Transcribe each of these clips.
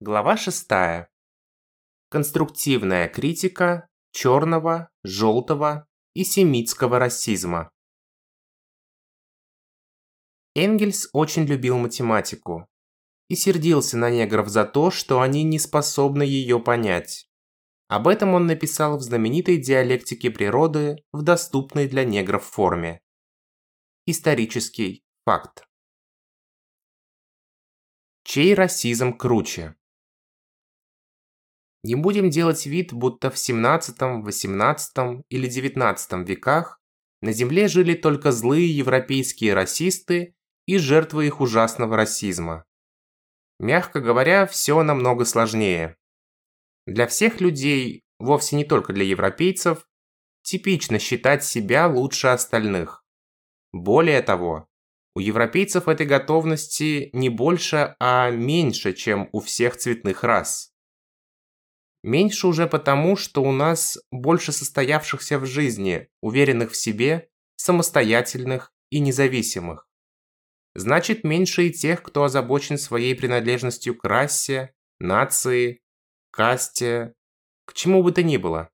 Глава 6. Конструктивная критика черного, желтого и семитского расизма. Энгельс очень любил математику и сердился на негров за то, что они не способны ее понять. Об этом он написал в знаменитой диалектике природы в доступной для негров форме. Исторический факт. Чей расизм круче? Не будем делать вид, будто в 17, 18 или 19 веках на Земле жили только злые европейские расисты и жертвы их ужасного расизма. Мягко говоря, все намного сложнее. Для всех людей, вовсе не только для европейцев, типично считать себя лучше остальных. Более того, у европейцев этой готовности не больше, а меньше, чем у всех цветных рас. Меньше уже потому, что у нас больше состоявшихся в жизни, уверенных в себе, самостоятельных и независимых. Значит, меньше и тех, кто озабочен своей принадлежностью к расе, нации, касте, к чему бы то ни было.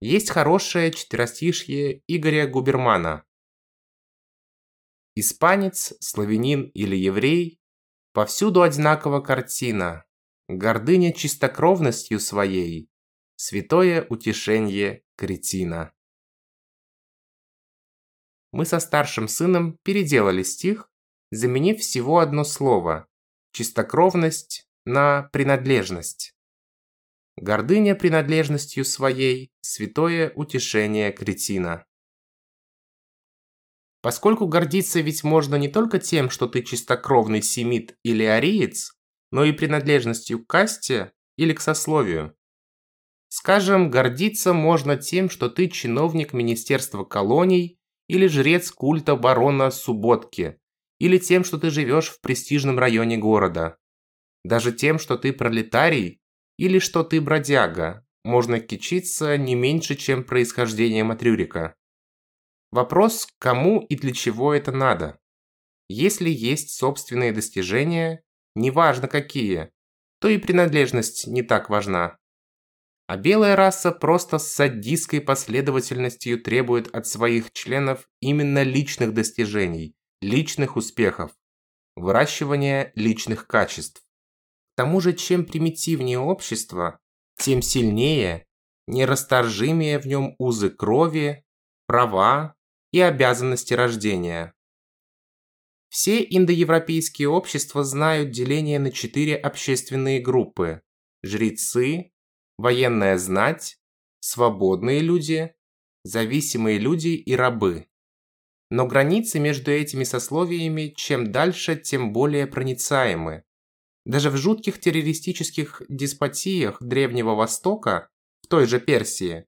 Есть хорошее четверостишье Игоря Губермана. Испанец, славянин или еврей – повсюду одинакова картина, гордыня чистокровностью своей, святое утешение кретина. Мы со старшим сыном переделали стих, заменив всего одно слово – чистокровность на принадлежность. Гордыня принадлежностью своей, святое утешение кретина. Поскольку гордиться ведь можно не только тем, что ты чистокровный семит или ариец, но и принадлежностью к касте или к сословию. Скажем, гордиться можно тем, что ты чиновник Министерства колоний или жрец культа барона Субботки, или тем, что ты живешь в престижном районе города. Даже тем, что ты пролетарий или что ты бродяга, можно кичиться не меньше, чем происхождением от Рюрика. Вопрос, кому и для чего это надо. Если есть собственные достижения, неважно какие, то и принадлежность не так важна. А белая раса просто с садистской последовательностью требует от своих членов именно личных достижений, личных успехов, выращивания личных качеств. К тому же, чем примитивнее общество, тем сильнее, нерасторжимее в нем узы крови, права и обязанности рождения. Все индоевропейские общества знают деление на четыре общественные группы – жрецы, военная знать, свободные люди, зависимые люди и рабы. Но границы между этими сословиями чем дальше, тем более проницаемы. Даже в жутких террористических деспотиях Древнего Востока, в той же Персии,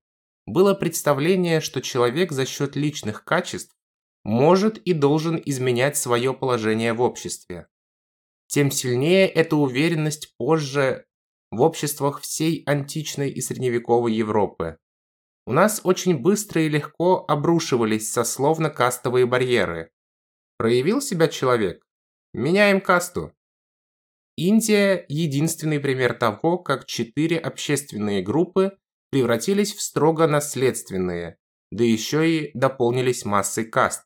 было представление, что человек за счет личных качеств может и должен изменять свое положение в обществе. Тем сильнее эта уверенность позже в обществах всей античной и средневековой Европы. У нас очень быстро и легко обрушивались сословно-кастовые барьеры. Проявил себя человек? Меняем касту. Индия – единственный пример того, как четыре общественные группы превратились в строго наследственные, да еще и дополнились массой каст.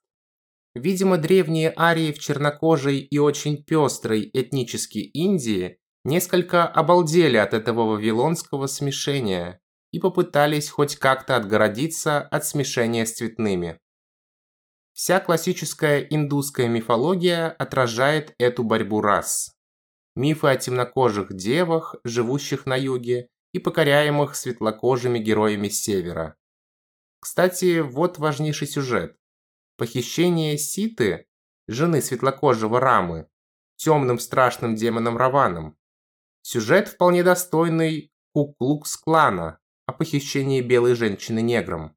Видимо, древние арии в чернокожей и очень пестрой этнически Индии несколько обалдели от этого вавилонского смешения и попытались хоть как-то отгородиться от смешения с цветными. Вся классическая индусская мифология отражает эту борьбу рас. Мифы о темнокожих девах, живущих на юге, и покоряемых светлокожими героями Севера. Кстати, вот важнейший сюжет. Похищение Ситы, жены светлокожего Рамы, темным страшным демоном Раваном. Сюжет вполне достойный Куклукс-клана о похищении белой женщины негром.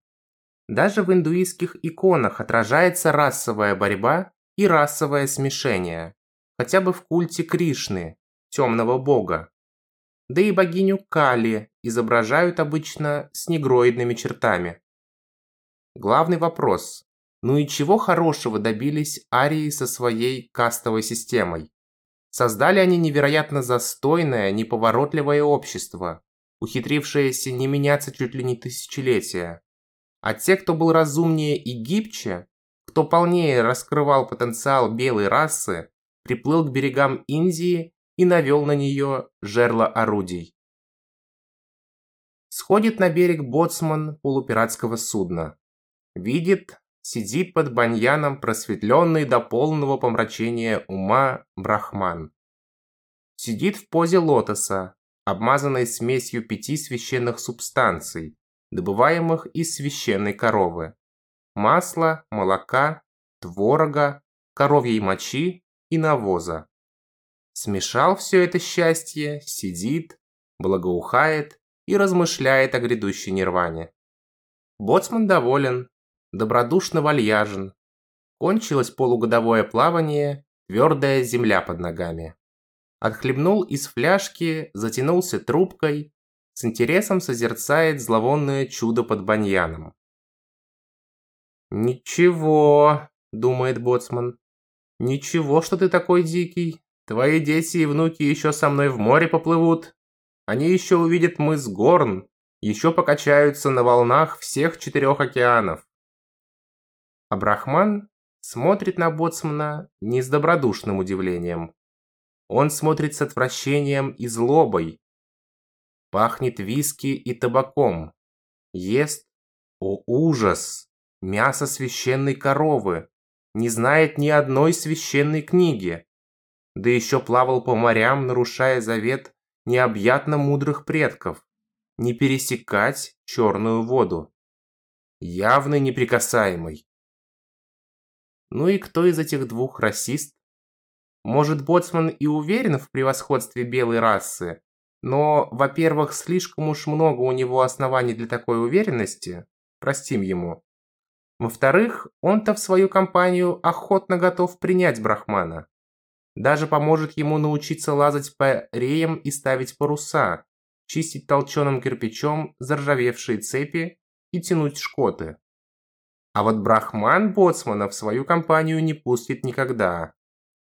Даже в индуистских иконах отражается расовая борьба и расовое смешение, хотя бы в культе Кришны, темного бога. Да и богиню Кали изображают обычно с негроидными чертами. Главный вопрос ну и чего хорошего добились арии со своей кастовой системой? Создали они невероятно застойное, неповоротливое общество, ухитрившееся не меняться чуть ли не тысячелетия. А те, кто был разумнее и гибче, кто полнее раскрывал потенциал белой расы, приплыл к берегам Индии и навел на нее жерла орудий. Сходит на берег боцман полупиратского судна. Видит, сидит под баньяном просветленный до полного помрачения ума брахман. Сидит в позе лотоса, обмазанной смесью пяти священных субстанций, добываемых из священной коровы. Масла, молока, творога, коровьей мочи и навоза. Смешал все это счастье, сидит, благоухает и размышляет о грядущей нирване. Боцман доволен, добродушно вальяжен. Кончилось полугодовое плавание, твердая земля под ногами. Отхлебнул из фляжки, затянулся трубкой, с интересом созерцает зловонное чудо под баньяном. «Ничего», — думает Боцман, — «ничего, что ты такой дикий. Твои дети и внуки еще со мной в море поплывут. Они еще увидят мыс Горн, еще покачаются на волнах всех четырех океанов. А Брахман смотрит на Боцмана не с добродушным удивлением. Он смотрит с отвращением и злобой. Пахнет виски и табаком. Ест, о ужас, мясо священной коровы. Не знает ни одной священной книги. Да еще плавал по морям, нарушая завет необъятно мудрых предков. Не пересекать черную воду. Явный неприкасаемый. Ну и кто из этих двух расист? Может, Боцман и уверен в превосходстве белой расы, но, во-первых, слишком уж много у него оснований для такой уверенности, простим ему. Во-вторых, он-то в свою компанию охотно готов принять Брахмана. Даже поможет ему научиться лазать по реям и ставить паруса, чистить толченым кирпичом заржавевшие цепи и тянуть шкоты. А вот Брахман Боцмана в свою компанию не пустит никогда.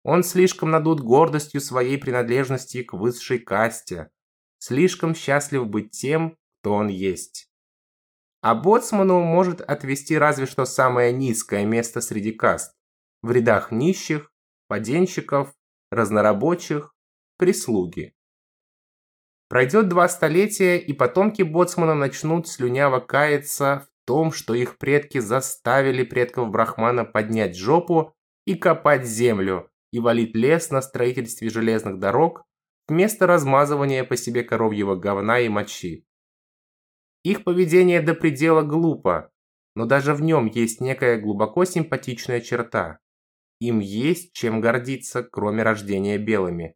Он слишком надут гордостью своей принадлежности к высшей касте, слишком счастлив быть тем, кто он есть. А Боцману может отвести разве что самое низкое место среди каст, в рядах нищих, поденщиков, разнорабочих, прислуги. Пройдет два столетия, и потомки Боцмана начнут слюняво каяться том, что их предки заставили предков Брахмана поднять жопу и копать землю, и валить лес на строительстве железных дорог вместо размазывания по себе коровьего говна и мочи. Их поведение до предела глупо, но даже в нем есть некая глубоко симпатичная черта. Им есть чем гордиться, кроме рождения белыми.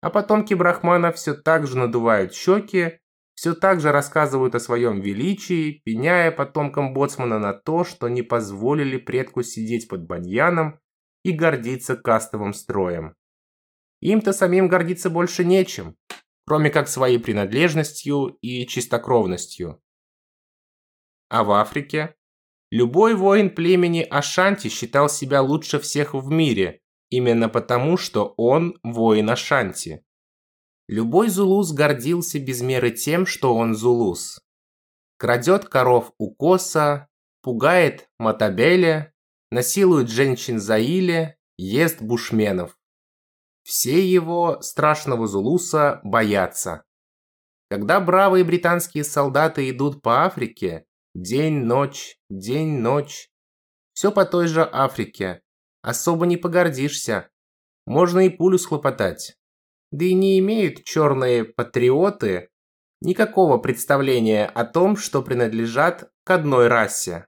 А потомки Брахмана все так же надувают щеки все так же рассказывают о своем величии, пеняя потомкам боцмана на то, что не позволили предку сидеть под баньяном и гордиться кастовым строем. Им-то самим гордиться больше нечем, кроме как своей принадлежностью и чистокровностью. А в Африке? Любой воин племени Ашанти считал себя лучше всех в мире, именно потому, что он воин Ашанти. Любой зулус гордился без меры тем, что он зулус. Крадет коров у коса, пугает матабеля, насилует женщин заиле, ест бушменов. Все его, страшного зулуса, боятся. Когда бравые британские солдаты идут по Африке, день-ночь, день-ночь, все по той же Африке, особо не погордишься. Можно и пулю схлопотать. Да и не имеют черные патриоты никакого представления о том, что принадлежат к одной расе.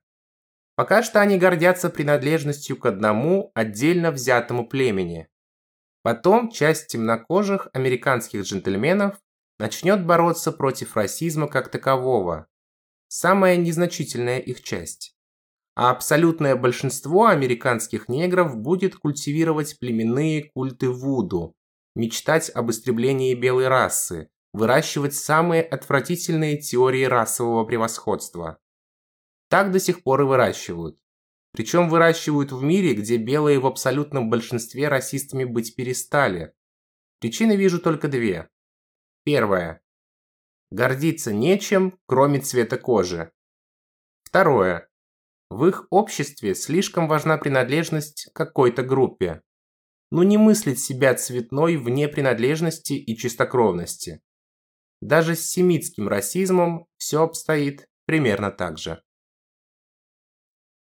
Пока что они гордятся принадлежностью к одному отдельно взятому племени. Потом часть темнокожих американских джентльменов начнет бороться против расизма как такового. Самая незначительная их часть. А абсолютное большинство американских негров будет культивировать племенные культы Вуду, мечтать об истреблении белой расы, выращивать самые отвратительные теории расового превосходства. Так до сих пор и выращивают. Причем выращивают в мире, где белые в абсолютном большинстве расистами быть перестали. Причины вижу только две. Первое. Гордиться нечем, кроме цвета кожи. Второе. В их обществе слишком важна принадлежность к какой-то группе. Ну не мыслить себя цветной вне принадлежности и чистокровности. Даже с семитским расизмом все обстоит примерно так же.